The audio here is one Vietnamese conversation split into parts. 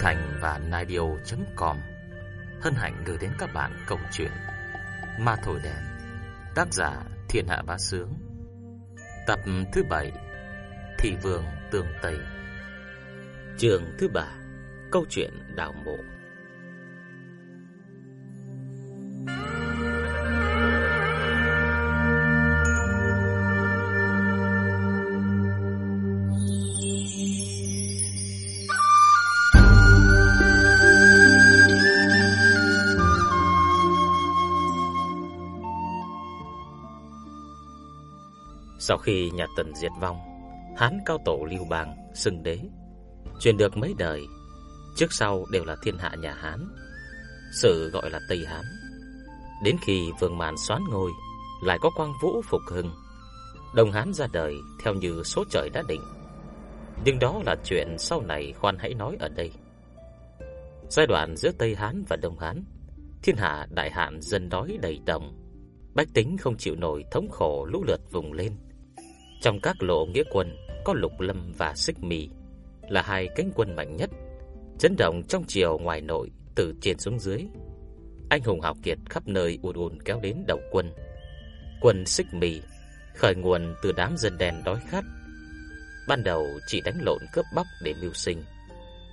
Thành và Naidio.com hân hạnh gửi đến các bạn câu chuyện Ma Thổi Đèn, Tác giả Thiên Hạ Bá Sướng. Tập thứ 7 Thị Vương Tường Tây. Trường thứ 3 Câu chuyện Đào Mộ. Sau khi nhà Tần diệt vong, Hán cao tổ Lưu Bang xưng đế, truyền được mấy đời, trước sau đều là thiên hạ nhà Hán. sự gọi là Tây Hán. Đến khi Vương Màn xoán ngôi, lại có Quang Vũ phục hưng. Đông Hán ra đời theo như số trời đã định. Nhưng đó là chuyện sau này khoan hãy nói ở đây. Giai đoạn giữa Tây Hán và Đông Hán, thiên hạ đại hạn dân đói đầy đồng, bách tính không chịu nổi thống khổ lũ lượt vùng lên. Trong các lộ nghĩa quân có Lục Lâm và Xích Mì là hai cánh quân mạnh nhất, chấn động trong chiều ngoài nội từ trên xuống dưới. Anh hùng hào kiệt khắp nơi ùn ùn kéo đến đầu quân. Quân Xích Mì khởi nguồn từ đám dân đen đói khát. Ban đầu chỉ đánh lộn cướp bóc để mưu sinh,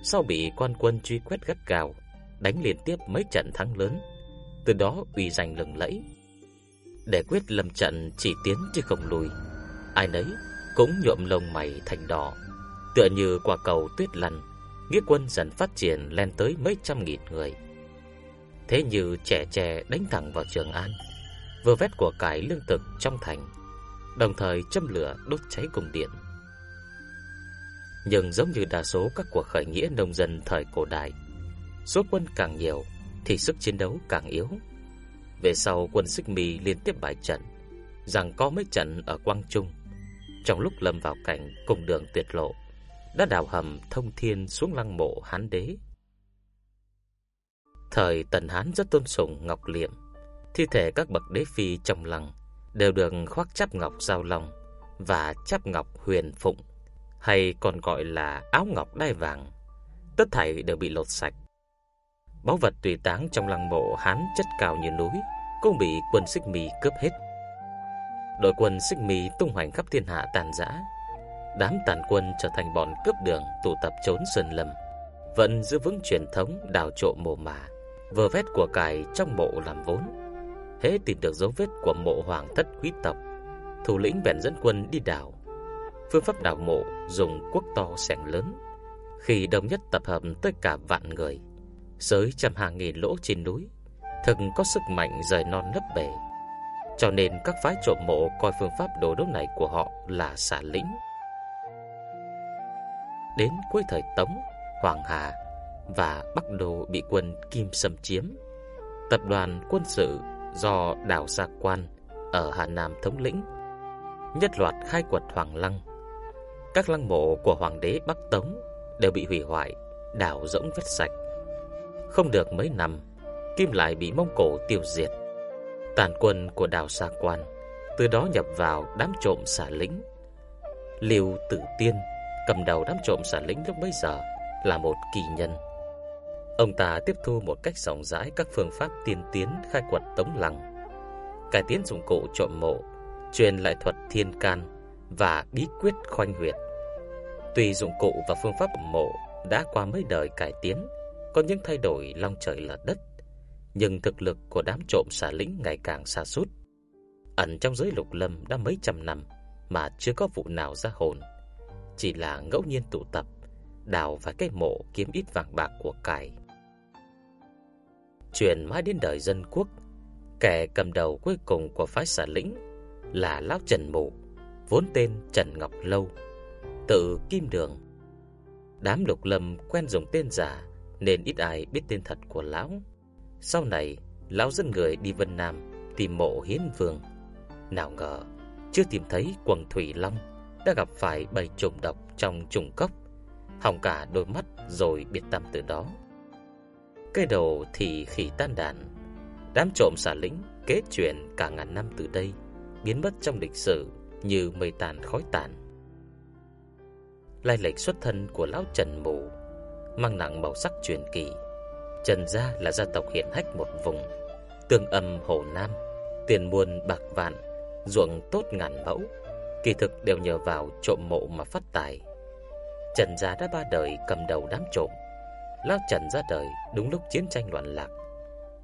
sau bị quan quân truy quét gắt gao, đánh liên tiếp mấy trận thắng lớn, từ đó uy danh lừng lẫy. Để quyết lâm trận chỉ tiến chứ không lùi ai nấy cũng nhuộm lông mày thành đỏ, tựa như quả cầu tuyết lăn, nghĩa quân dần phát triển lên tới mấy trăm nghìn người. Thế như trẻ trẻ đánh thẳng vào Trường An, vừa vét của cải lương thực trong thành, đồng thời châm lửa đốt cháy cung điện. Nhưng giống như đa số các cuộc khởi nghĩa nông dân thời cổ đại, số quân càng nhiều thì sức chiến đấu càng yếu. Về sau quân Xích Mì liên tiếp bại trận, rằng có mấy trận ở Quang Trung trong lúc lâm vào cảnh cùng đường tuyệt lộ, đã đào hầm thông thiên xuống lăng mộ Hán đế. Thời Tần Hán rất tôn sùng ngọc liệm, thi thể các bậc đế phi trong lăng đều được khoác chắp ngọc giao long và chắp ngọc huyền phụng, hay còn gọi là áo ngọc đai vàng. Tất thảy đều bị lột sạch. Báu vật tùy táng trong lăng mộ Hán chất cao như núi cũng bị quân Xích Mì cướp hết. Đội quân xích mì tung hoành khắp thiên hạ tàn rã. Đám tàn quân trở thành bọn cướp đường tụ tập trốn sơn lâm, vẫn giữ vững truyền thống đào trộm mồ mả, vờ vét của cải trong mộ làm vốn. Hễ tìm được dấu vết của mộ hoàng thất quý tộc, thủ lĩnh bèn dẫn quân đi đào. Phương pháp đào mộ dùng cuốc to sẻng lớn, khi đồng nhất tập hợp tới cả vạn người, sới trăm hàng nghìn lỗ trên núi, thực có sức mạnh rời non lấp bể. Cho nên các phái trộm mộ coi phương pháp đồ đốt này của họ là xả lĩnh. Đến cuối thời Tống, Hoàng Hà và Bắc Đô bị quân Kim xâm chiếm. Tập đoàn quân sự do Đào Gia Quan ở Hà Nam thống lĩnh, nhất loạt khai quật Hoàng Lăng. Các lăng mộ của Hoàng đế Bắc Tống đều bị hủy hoại, đào rỗng vết sạch. Không được mấy năm, Kim lại bị Mông Cổ tiêu diệt. Tàn quân của đào Sa Quan từ đó nhập vào đám trộm xả lính. Liêu Tử Tiên cầm đầu đám trộm xả lính lúc bấy giờ là một kỳ nhân. Ông ta tiếp thu một cách rộng rãi các phương pháp tiên tiến khai quật tống lăng, cải tiến dụng cụ trộm mộ, truyền lại thuật thiên can và bí quyết khoanh huyệt. Tuy dụng cụ và phương pháp mộ đã qua mấy đời cải tiến, có những thay đổi long trời lở đất, nhưng thực lực của đám trộm xả lính ngày càng xa sút Ẩn trong giới lục lâm đã mấy trăm năm mà chưa có vụ nào ra hồn. Chỉ là ngẫu nhiên tụ tập, đào vài cái mộ kiếm ít vàng bạc của cải. Truyền mãi đến đời dân quốc, kẻ cầm đầu cuối cùng của phái xả lĩnh là Lão Trần Mụ, vốn tên Trần Ngọc Lâu, tự Kim Đường. Đám lục lâm quen dùng tên giả nên ít ai biết tên thật của lão. Sau này, lão dẫn người đi Vân Nam tìm mộ hiến vương. Nào ngờ, chưa tìm thấy quần thủy long đã gặp phải bầy trùng độc trong trùng cốc, hỏng cả đôi mắt rồi biệt tâm từ đó. Cây đầu thì khỉ tan đàn, đám trộm xả lĩnh kế truyền cả ngàn năm từ đây, biến mất trong lịch sử như mây tàn khói tàn. Lai lịch xuất thân của lão Trần Mù mang nặng màu sắc truyền kỳ. Trần gia là gia tộc hiển hách một vùng, tương âm hồ Nam, tiền muôn bạc vạn, ruộng tốt ngàn mẫu, kỳ thực đều nhờ vào trộm mộ mà phát tài. Trần gia đã ba đời cầm đầu đám trộm. Lão Trần ra đời đúng lúc chiến tranh loạn lạc.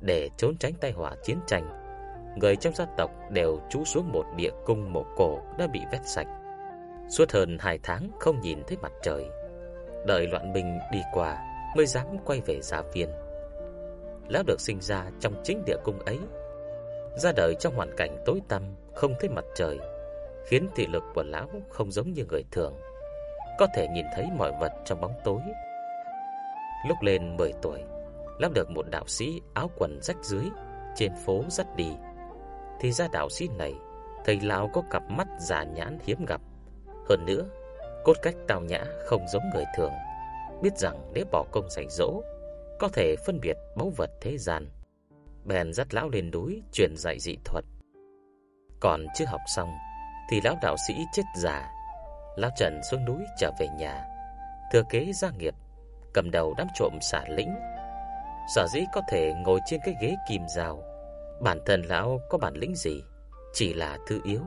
Để trốn tránh tai họa chiến tranh, người trong gia tộc đều trú xuống một địa cung mộ cổ đã bị vét sạch. Suốt hơn hai tháng không nhìn thấy mặt trời. Đợi loạn binh đi qua mới dám quay về gia viên. Lão được sinh ra trong chính địa cung ấy, ra đời trong hoàn cảnh tối tăm, không thấy mặt trời, khiến thị lực của lão không giống như người thường, có thể nhìn thấy mọi vật trong bóng tối. Lúc lên 10 tuổi, lão được một đạo sĩ áo quần rách dưới trên phố dắt đi. Thì ra đạo sĩ này, thầy lão có cặp mắt giả nhãn hiếm gặp. Hơn nữa, cốt cách tào nhã không giống người thường, biết rằng nếu bỏ công dạy dỗ, có thể phân biệt báu vật thế gian. Bèn dắt lão lên núi truyền dạy dị thuật. Còn chưa học xong, thì lão đạo sĩ chết già. Lão Trần xuống núi trở về nhà, thừa kế gia nghiệp, cầm đầu đám trộm xả lĩnh. Sở dĩ có thể ngồi trên cái ghế kim rào bản thân lão có bản lĩnh gì, chỉ là thứ yếu,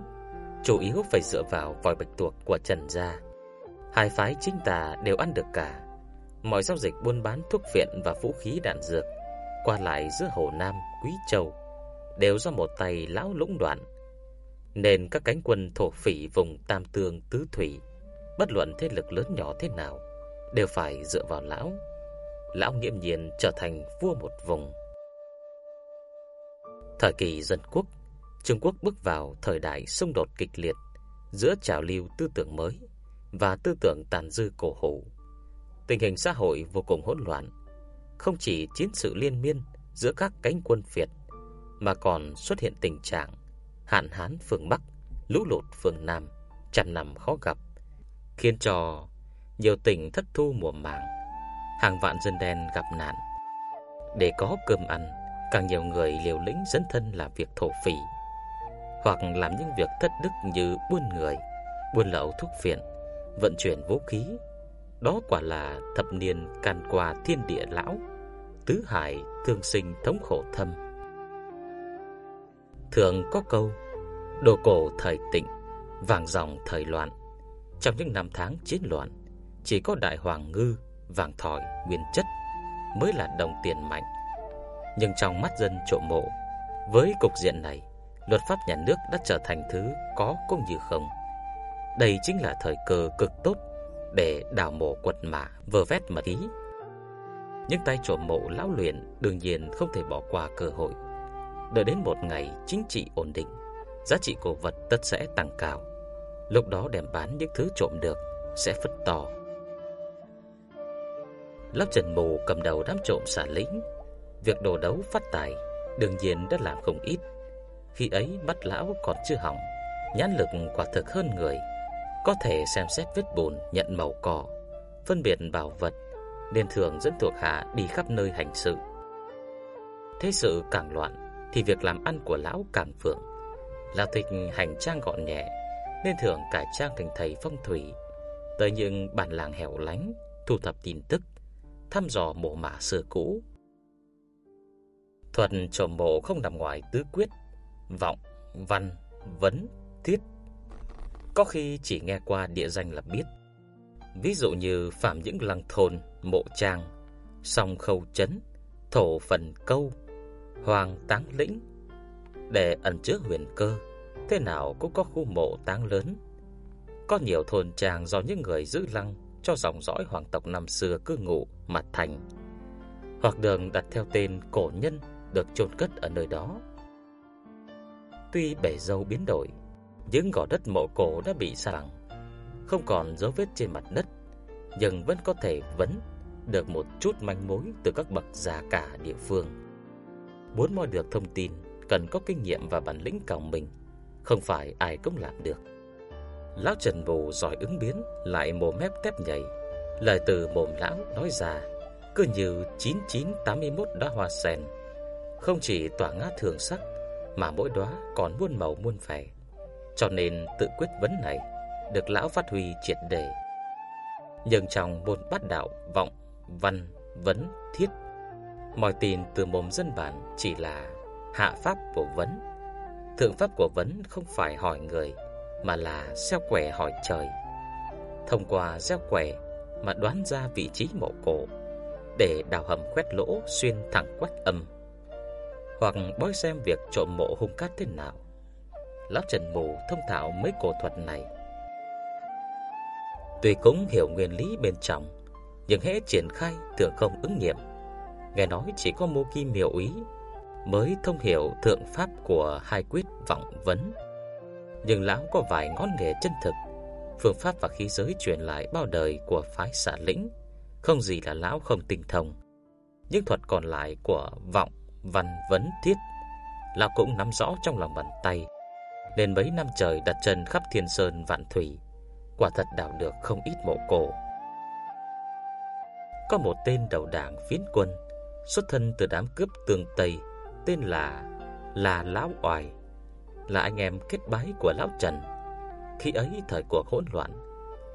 chủ yếu phải dựa vào vòi bạch tuộc của Trần gia. Hai phái chính tà đều ăn được cả. Mọi giao dịch buôn bán thuốc viện và vũ khí đạn dược qua lại giữa Hồ Nam, Quý Châu đều do một tay lão lũng đoạn nên các cánh quân thổ phỉ vùng Tam Tương Tứ Thủy, bất luận thế lực lớn nhỏ thế nào, đều phải dựa vào lão. Lão nghiêm nhiên trở thành vua một vùng. Thời kỳ dân quốc, Trung Quốc bước vào thời đại xung đột kịch liệt giữa trào lưu tư tưởng mới và tư tưởng tàn dư cổ hủ. Tình hình xã hội vô cùng hỗn loạn, không chỉ chiến sự liên miên giữa các cánh quân Việt mà còn xuất hiện tình trạng hạn hán phương Bắc, lũ lụt phương Nam, trăm năm khó gặp, khiến cho nhiều tỉnh thất thu mùa màng, hàng vạn dân đen gặp nạn. Để có cơm ăn, càng nhiều người liều lĩnh dấn thân làm việc thổ phỉ, hoặc làm những việc thất đức như buôn người, buôn lậu thuốc phiện, vận chuyển vũ khí. Đó quả là thập niên can qua thiên địa lão, tứ hải thương sinh thống khổ thâm. Thường có câu Đồ cổ thời tịnh Vàng dòng thời loạn. Trong những năm tháng chiến loạn Chỉ có đại hoàng ngư, vàng thỏi, nguyên chất Mới là đồng tiền mạnh. Nhưng trong mắt dân trộm mộ Với cục diện này Luật pháp nhà nước đã trở thành thứ có cũng như không. Đây chính là thời cơ cực tốt để đào mộ quật mã vơ vét mật ý những tay trộm mộ lão luyện đương nhiên không thể bỏ qua cơ hội Đợi đến một ngày chính trị ổn định, giá trị cổ vật tất sẽ tăng cao. Lúc đó đem bán những thứ trộm được sẽ phất to. Lớp Trần Mù cầm đầu đám trộm xả lính, việc đồ đấu phát tài đương nhiên đã làm không ít. Khi ấy mắt lão còn chưa hỏng, nhãn lực quả thực hơn người, có thể xem xét vết bùn, nhận màu cỏ, phân biệt bảo vật, nên thường dẫn thuộc hạ đi khắp nơi hành sự. Thế sự càng loạn, thì việc làm ăn của lão càng vượng. Lão Tịch hành trang gọn nhẹ, nên thường cải trang thành thầy phong thủy, tới những bản làng hẻo lánh, thu thập tin tức, thăm dò mộ mả xưa cũ. Thuật trộm mộ không nằm ngoài tứ quyết, vọng, văn, vấn, thiết. Có khi chỉ nghe qua địa danh là biết. Ví dụ như phạm những lăng thôn, mộ trang, song khâu chấn, thổ phần câu, Hoàng táng lĩnh. Để ẩn chứa huyền cơ Thế nào cũng có khu mộ táng lớn. Có nhiều thôn trang do những người giữ lăng Cho dòng dõi hoàng tộc năm xưa cư ngụ mặt thành. Hoặc đường đặt theo tên cổ nhân Được chôn cất ở nơi đó. Tuy bể dâu biến đổi những gò đất mộ cổ đã bị sa bằng Không còn dấu vết trên mặt đất, Nhưng vẫn có thể vấn Được một chút manh mối từ các bậc già cả địa phương. Muốn moi được thông tin, Cần có kinh nghiệm và bản lĩnh còng mình Không phải ai cũng làm được. Lão Trần Bồ giỏi ứng biến, Lại mồm mép tép nhảy. Lời từ mồm lão nói ra, Cứ như 9981 đóa hoa sen. Không chỉ tỏa ngát thường sắc, Mà mỗi đóa còn muôn màu muôn vẻ. Cho nên tự quyết vấn này Được lão phát huy triệt đề Nhưng trong môn bát đạo Vọng, văn, vấn, thiết. Mọi tin từ mồm dân bản chỉ là hạ pháp của vấn. Thượng pháp của vấn không phải hỏi người, mà là gieo quẻ hỏi trời. Thông qua gieo quẻ mà đoán ra vị trí mộ cổ để đào hầm quét lỗ xuyên thẳng quách âm. Hoặc bói xem việc trộm mộ hung cát thế nào. Lão Trần Mù thông thạo mấy cổ thuật này. Tuy cũng hiểu nguyên lý bên trong, nhưng hễ triển khai thường không ứng nghiệm. Nghe nói chỉ có Mô Kim Miểu Ý mới thông hiểu thượng pháp của hai quyết vọng vấn. Nhưng lão có vài ngón nghề chân thực, phương pháp và khí giới truyền lại bao đời của phái xả lĩnh, không gì là lão không tinh thông. Những thuật còn lại của vọng, văn, vấn, thiết, lão cũng nắm rõ trong lòng bàn tay. Nên mấy năm trời đặt chân khắp thiên sơn vạn thủy, quả thật đào được không ít mộ cổ. Có một tên đầu đảng phiến quân, xuất thân từ đám cướp tường Tây, tên là là Lão Oài, là anh em kết bái của Lão Trần. Khi ấy thời cuộc hỗn loạn,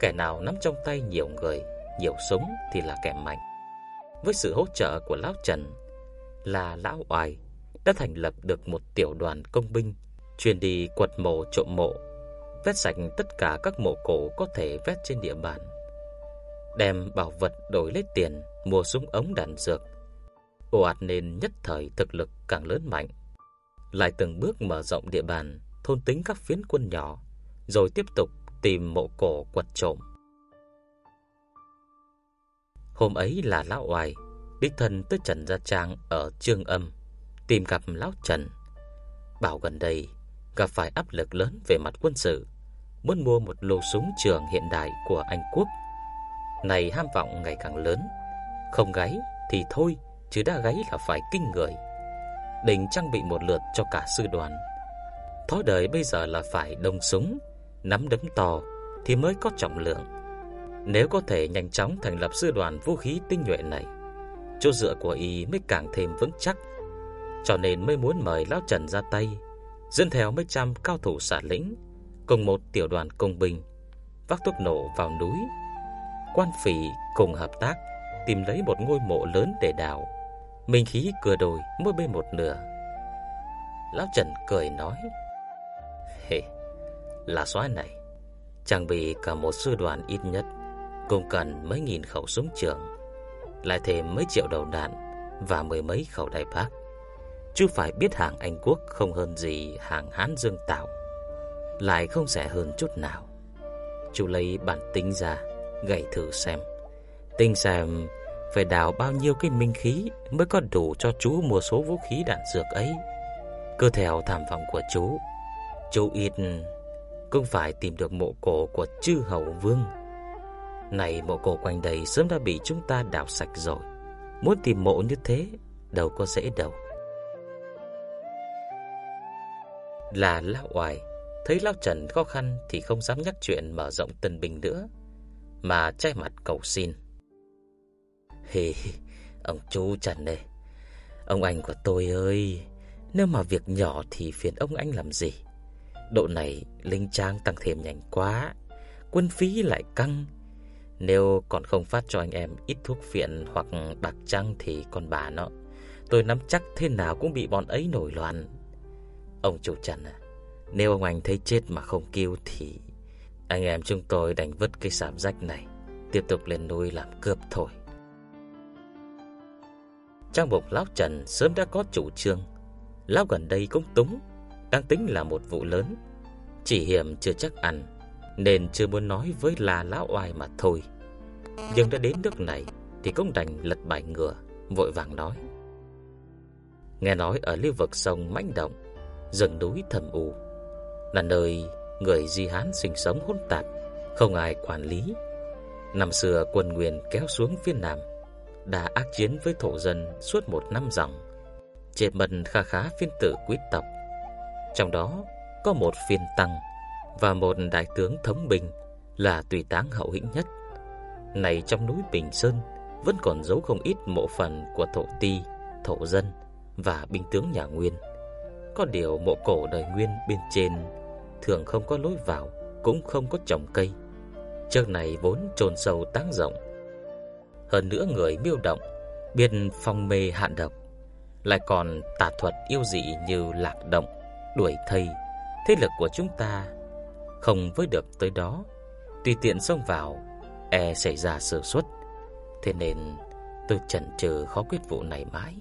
kẻ nào nắm trong tay nhiều người, nhiều súng thì là kẻ mạnh. Với sự hỗ trợ của Lão Trần, là Lão Oài đã thành lập được một tiểu đoàn công binh chuyên đi quật mộ trộm mộ, vét sạch tất cả các mộ cổ có thể vét trên địa bàn. Đem bảo vật đổi lấy tiền mua súng ống đạn dược. Ồ ạt nên nhất thời thực lực càng lớn mạnh. Lại từng bước mở rộng địa bàn, thôn tính các phiến quân nhỏ, rồi tiếp tục tìm mộ cổ quật trộm. Hôm ấy là lão oai, đích thân tới Trần Gia Trang ở Trương Âm, tìm gặp lão Trần. Bảo gần đây gặp phải áp lực lớn về mặt quân sự, muốn mua một lô súng trường hiện đại của Anh Quốc. Này ham vọng ngày càng lớn, không gáy thì thôi, chứ đã gáy là phải kinh người. Định trang bị một lượt cho cả sư đoàn. Thói đời bây giờ là phải đông súng, nắm đấm to thì mới có trọng lượng. Nếu có thể nhanh chóng thành lập sư đoàn vũ khí tinh nhuệ này, chỗ dựa của y mới càng thêm vững chắc. Cho nên mới muốn mời Lão Trần ra tay dẫn theo mấy trăm cao thủ xả lĩnh cùng một tiểu đoàn công binh vác thuốc nổ vào núi. Quan phỉ cùng hợp tác tìm lấy một ngôi mộ lớn để đào. Minh khí cửa đồi mỗi bên một nửa. Lão Trần cười nói: "Hề, là soái này, trang bị cả một sư đoàn ít nhất cũng cần mấy nghìn khẩu súng trường, lại thêm mấy triệu đầu đạn và mười mấy khẩu đại bác chứ phải biết hàng Anh Quốc không hơn gì hàng Hán Dương Tạo, lại không rẻ hơn chút nào. Chú lấy bản tính ra, gậy thử xem. Tinh xem phải đào bao nhiêu cái minh khí mới có đủ cho chú mua số vũ khí đạn dược ấy. cơ theo tham vọng của chú, chú ít cũng phải tìm được mộ cổ của chư hầu vương. Này mộ cổ quanh đây sớm đã bị chúng ta đào sạch rồi. Muốn tìm mộ như thế, đâu có dễ đâu. Là lão oải, Thấy lão Trần khó khăn Thì không dám nhắc chuyện mở rộng Tân Bình nữa, Mà che mặt cầu xin. Hì Ông chú Trần này Ông anh của tôi ơi, Nếu mà việc nhỏ thì phiền ông anh làm gì? Độ này Linh Trang tăng thêm nhanh quá, Quân phí lại căng. Nếu còn không phát cho anh em ít thuốc phiện hoặc bạc trăng thì còn bà nó, Tôi nắm chắc thế nào cũng bị bọn ấy nổi loạn. Ông chủ Trần à, nếu ông anh thấy chết mà không kêu thì anh em chúng tôi đành vứt cái sạp rách này, tiếp tục lên núi làm cướp thôi. Trang mục Lão Trần sớm đã có chủ trương, Lão gần đây cũng túng, đang tính là một vụ lớn, chỉ hiểm chưa chắc ăn, nên chưa muốn nói với là Lão Oai mà thôi. Nhưng đã đến nước này thì cũng đành lật bài ngựa, vội vàng nói. Nghe nói ở lưu vực sông Mãnh Động rừng núi thầm u, là nơi người Di Hán sinh sống hỗn tạp, không ai quản lý. Năm xưa quân Nguyên kéo xuống phía Nam, đã ác chiến với thổ dân suốt một năm dòng, chết mần kha khá phiên tử quý tộc. Trong đó có một phiên tăng và một đại tướng thống bình là tùy táng hậu hĩnh nhất. Này trong núi Bình Sơn vẫn còn giấu không ít mộ phần của thổ ti, thổ dân và binh tướng nhà Nguyên. Có điều mộ cổ đời nguyên bên trên thường không có lối vào, cũng không có trồng cây. Trước này vốn trồn sâu táng rộng. Hơn nữa người miêu động biết phong mê hạn độc, lại còn tà thuật yêu dị như lạc động, đuổi thây, thế lực của chúng ta không với được tới đó, tùy tiện xông vào e xảy ra sơ suất, thế nên tôi chần chừ khó quyết vụ này mãi.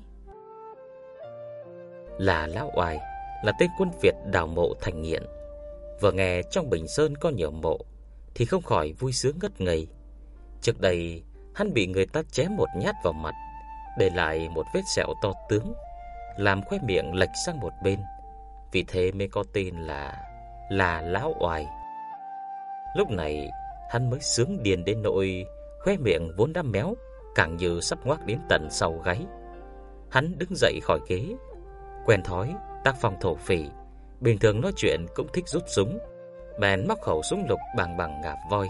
Là lão oai, là tên quân Việt đào mộ thành nghiện. Vừa nghe trong Bình Sơn có nhiều mộ thì không khỏi vui sướng ngất ngây. Trước đây, hắn bị người ta chém một nhát vào mặt, để lại một vết sẹo to tướng, làm khóe miệng lệch sang một bên. Vì thế mới có tên là là lão oai. Lúc này, hắn mới sướng điên đến nỗi khóe miệng vốn đã méo, càng như sắp ngoác đến tận sau gáy. Hắn đứng dậy khỏi ghế, quen thói tác phong thổ phỉ, bình thường nói chuyện cũng thích rút súng, bèn móc khẩu súng lục bằng bằng ngạp voi,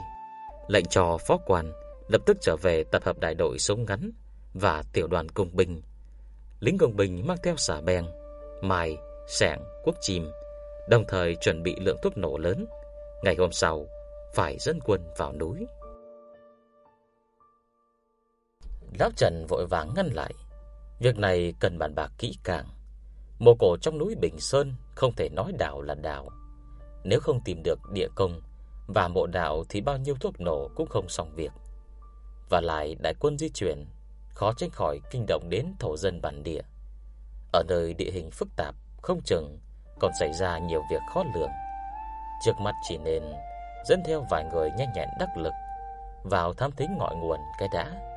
lệnh cho phó quan lập tức trở về tập hợp đại đội súng ngắn và tiểu đoàn công binh. Lính công binh mang theo xà beng, mài, sẻng, cuốc chim, đồng thời chuẩn bị lượng thuốc nổ lớn. Ngày hôm sau, phải dẫn quân vào núi. Lão Trần vội vàng ngăn lại. Việc này cần bàn bạc kỹ càng. Mộ cổ trong núi Bình Sơn không thể nói đảo là đảo. Nếu không tìm được địa công và mộ đạo thì bao nhiêu thuốc nổ cũng không xong việc. Và lại đại quân di chuyển, khó tránh khỏi kinh động đến thổ dân bản địa. Ở nơi địa hình phức tạp, không chừng còn xảy ra nhiều việc khó lường. Trước mắt chỉ nên dẫn theo vài người nhanh nhẹn đắc lực vào thám thính ngọn nguồn cái đã.